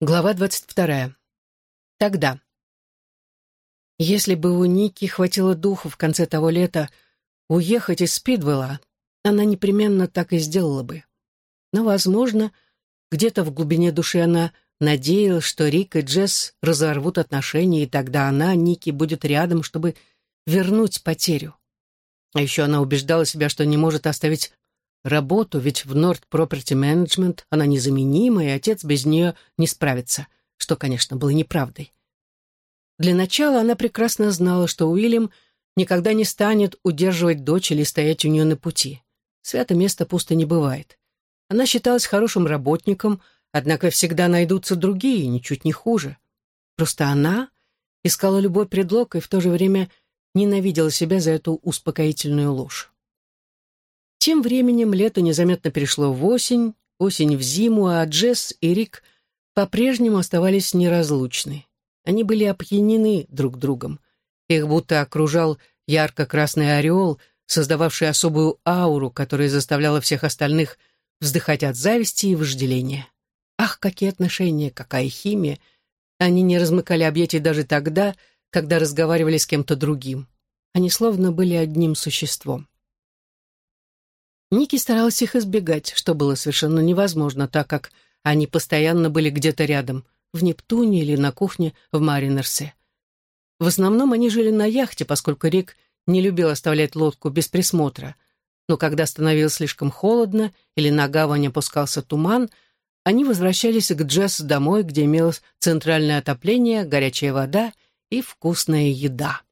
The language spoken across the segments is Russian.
Глава двадцать вторая. Тогда. Если бы у Ники хватило духу в конце того лета уехать из Спидвелла, она непременно так и сделала бы. Но, возможно, где-то в глубине души она надеялась, что Рик и Джесс разорвут отношения, и тогда она, Ники, будет рядом, чтобы вернуть потерю. А еще она убеждала себя, что не может оставить работу, ведь в Nord Property Management она незаменима, и отец без нее не справится, что, конечно, было неправдой. Для начала она прекрасно знала, что Уильям никогда не станет удерживать дочь или стоять у нее на пути. Свято место пусто не бывает. Она считалась хорошим работником, однако всегда найдутся другие, ничуть не хуже. Просто она искала любой предлог и в то же время ненавидела себя за эту успокоительную ложь. Тем временем лето незаметно перешло в осень, осень в зиму, а Джесс и Рик по-прежнему оставались неразлучны. Они были опьянены друг другом. Их будто окружал ярко-красный ореол, создававший особую ауру, которая заставляла всех остальных вздыхать от зависти и вожделения. Ах, какие отношения, какая химия! Они не размыкали объятий даже тогда, когда разговаривали с кем-то другим. Они словно были одним существом. Ники старалась их избегать, что было совершенно невозможно, так как они постоянно были где-то рядом, в Нептуне или на кухне в Маринерсе. В основном они жили на яхте, поскольку Рик не любил оставлять лодку без присмотра. Но когда становилось слишком холодно или на гавань опускался туман, они возвращались к Джесс домой, где имелось центральное отопление, горячая вода и вкусная еда.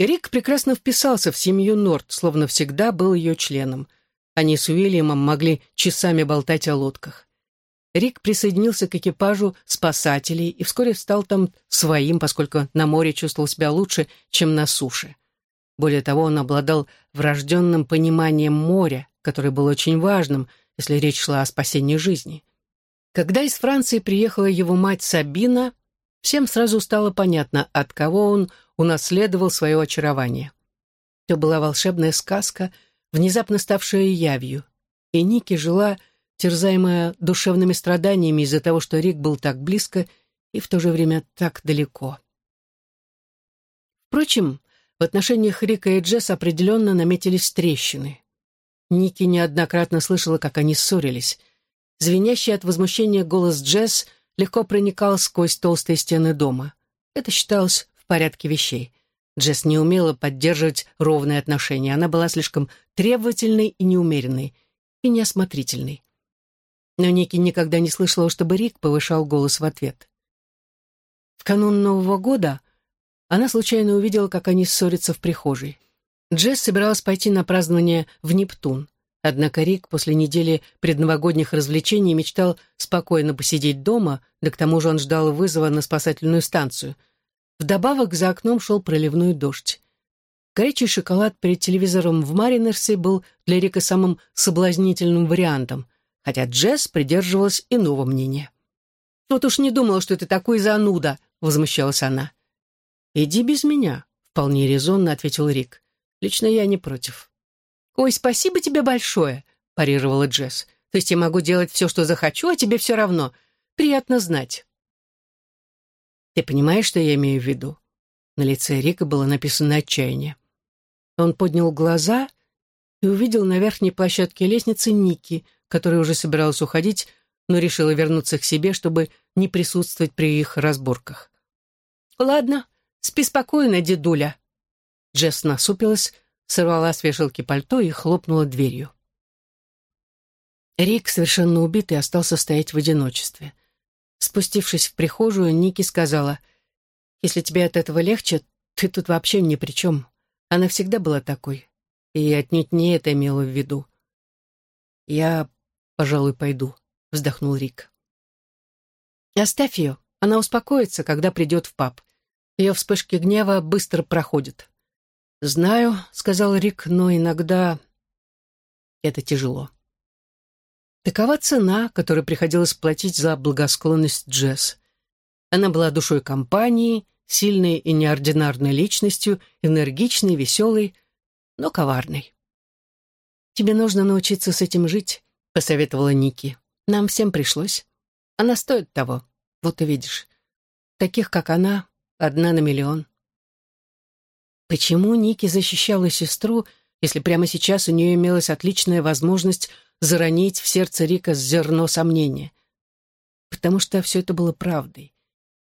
Рик прекрасно вписался в семью Норт, словно всегда был ее членом. Они с Уильямом могли часами болтать о лодках. Рик присоединился к экипажу спасателей и вскоре стал там своим, поскольку на море чувствовал себя лучше, чем на суше. Более того, он обладал врожденным пониманием моря, которое было очень важным, если речь шла о спасении жизни. Когда из Франции приехала его мать Сабина, всем сразу стало понятно, от кого он унаследовал свое очарование. Это была волшебная сказка, внезапно ставшая явью, и Ники жила, терзаемая душевными страданиями из-за того, что Рик был так близко и в то же время так далеко. Впрочем, в отношениях Рика и Джесс определенно наметились трещины. Ники неоднократно слышала, как они ссорились. Звенящий от возмущения голос Джесс легко проникал сквозь толстые стены дома. Это считалось порядке вещей. Джесс не умела поддерживать ровные отношения. Она была слишком требовательной и неумеренной, и неосмотрительной. Но Ники никогда не слышала, чтобы Рик повышал голос в ответ. В канун Нового года она случайно увидела, как они ссорятся в прихожей. Джесс собиралась пойти на празднование в Нептун. Однако Рик после недели предновогодних развлечений мечтал спокойно посидеть дома, да к тому же он ждал вызова на спасательную станцию — Вдобавок за окном шел проливной дождь. Горячий шоколад перед телевизором в Маринерсе был для Рика самым соблазнительным вариантом, хотя Джесс придерживалась иного мнения. «Вот уж не думала, что ты такой зануда», — возмущалась она. «Иди без меня», — вполне резонно ответил Рик. «Лично я не против». «Ой, спасибо тебе большое», — парировала Джесс. «То есть я могу делать все, что захочу, а тебе все равно. Приятно знать». Ты понимаешь, что я имею в виду?» На лице Рика было написано отчаяние. Он поднял глаза и увидел на верхней площадке лестницы Ники, которая уже собиралась уходить, но решила вернуться к себе, чтобы не присутствовать при их разборках. «Ладно, спи спокойно, дедуля». Джесс насупилась, сорвала с вешалки пальто и хлопнула дверью. Рик, совершенно убитый, остался стоять в одиночестве. Спустившись в прихожую, Ники сказала, «Если тебе от этого легче, ты тут вообще ни при чем. Она всегда была такой. И отнюдь не это имела в виду». «Я, пожалуй, пойду», — вздохнул Рик. «Оставь ее. Она успокоится, когда придет в паб. Ее вспышки гнева быстро проходят». «Знаю», — сказал Рик, — «но иногда это тяжело». Такова цена, которую приходилось платить за благосклонность Джесс. Она была душой компании, сильной и неординарной личностью, энергичной, веселой, но коварной. «Тебе нужно научиться с этим жить», — посоветовала Ники. «Нам всем пришлось». Она стоит того, вот увидишь. Таких, как она, одна на миллион. Почему Ники защищала сестру, если прямо сейчас у нее имелась отличная возможность заронить в сердце Рика зерно сомнения? Потому что все это было правдой.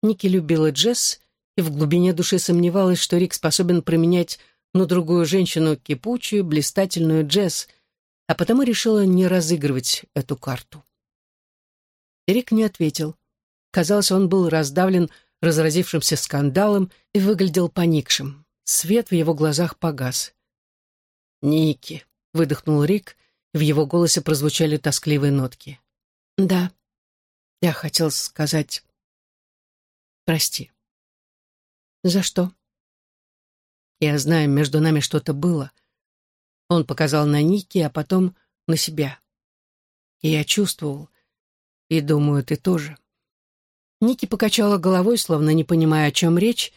Ники любила Джесс и в глубине души сомневалась, что Рик способен променять на другую женщину кипучую, блистательную Джесс, а потому решила не разыгрывать эту карту. Рик не ответил. Казалось, он был раздавлен разразившимся скандалом и выглядел поникшим. Свет в его глазах погас. «Ники», — выдохнул Рик, в его голосе прозвучали тоскливые нотки. «Да, я хотел сказать... Прости». «За что?» «Я знаю, между нами что-то было». Он показал на Ники, а потом на себя. И я чувствовал, и думаю, ты тоже. Ники покачала головой, словно не понимая, о чем речь,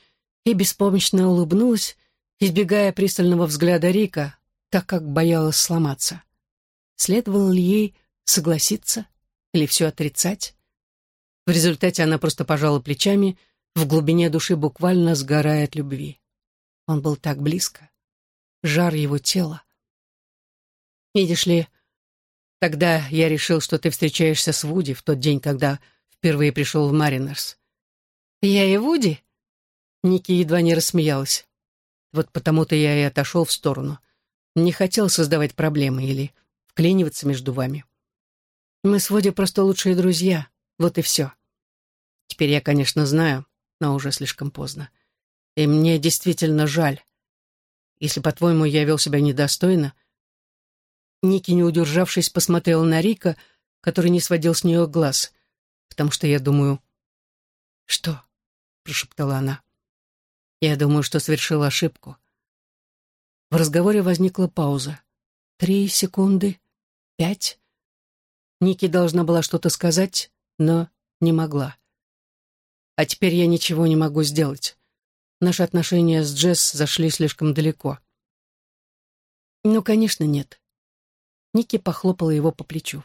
и беспомощно улыбнулась, избегая пристального взгляда Рика, так как боялась сломаться. Следовало ли ей согласиться или все отрицать? В результате она просто пожала плечами, в глубине души буквально сгорая от любви. Он был так близко. Жар его тела. Видишь ли, тогда я решил, что ты встречаешься с Вуди в тот день, когда впервые пришел в Маринерс. Я и Вуди? Ники едва не рассмеялась. Вот потому-то я и отошел в сторону. Не хотел создавать проблемы или вклиниваться между вами. Мы с Вуди просто лучшие друзья, вот и все. Теперь я, конечно, знаю, но уже слишком поздно. И мне действительно жаль. Если, по-твоему, я вел себя недостойно... Ники, не удержавшись, посмотрела на Рика, который не сводил с нее глаз потому что я думаю...» «Что?» — прошептала она. «Я думаю, что совершила ошибку». В разговоре возникла пауза. Три секунды, пять. Ники должна была что-то сказать, но не могла. А теперь я ничего не могу сделать. Наши отношения с Джесс зашли слишком далеко. Ну, конечно, нет. Ники похлопала его по плечу.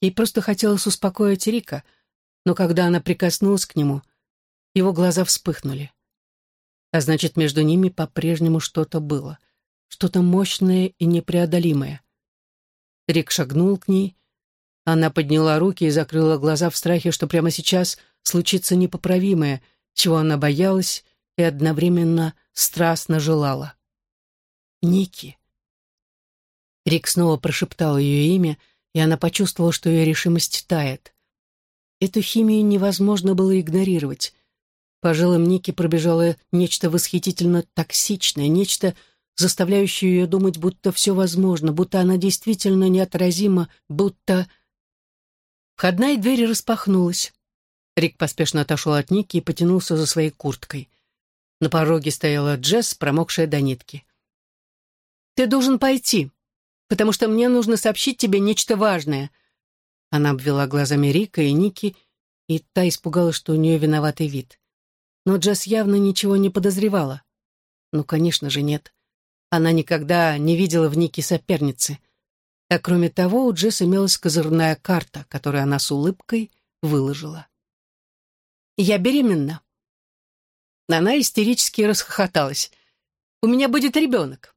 Ей просто хотелось успокоить Рика, но когда она прикоснулась к нему, его глаза вспыхнули. А значит, между ними по-прежнему что-то было, что-то мощное и непреодолимое. Рик шагнул к ней, она подняла руки и закрыла глаза в страхе, что прямо сейчас случится непоправимое, чего она боялась и одновременно страстно желала. «Ники». Рик снова прошептал ее имя, и она почувствовала, что ее решимость тает. Эту химию невозможно было игнорировать. По жилам Ники пробежало нечто восхитительно токсичное, нечто, заставляющее ее думать, будто все возможно, будто она действительно неотразима, будто... Входная дверь распахнулась. Рик поспешно отошел от Ники и потянулся за своей курткой. На пороге стояла Джесс, промокшая до нитки. «Ты должен пойти», потому что мне нужно сообщить тебе нечто важное». Она обвела глазами Рика и Ники, и та испугалась, что у нее виноватый вид. Но Джесс явно ничего не подозревала. Ну, конечно же, нет. Она никогда не видела в Нике соперницы. А кроме того, у Джесс имелась козырная карта, которую она с улыбкой выложила. «Я беременна». Она истерически расхохоталась. «У меня будет ребенок.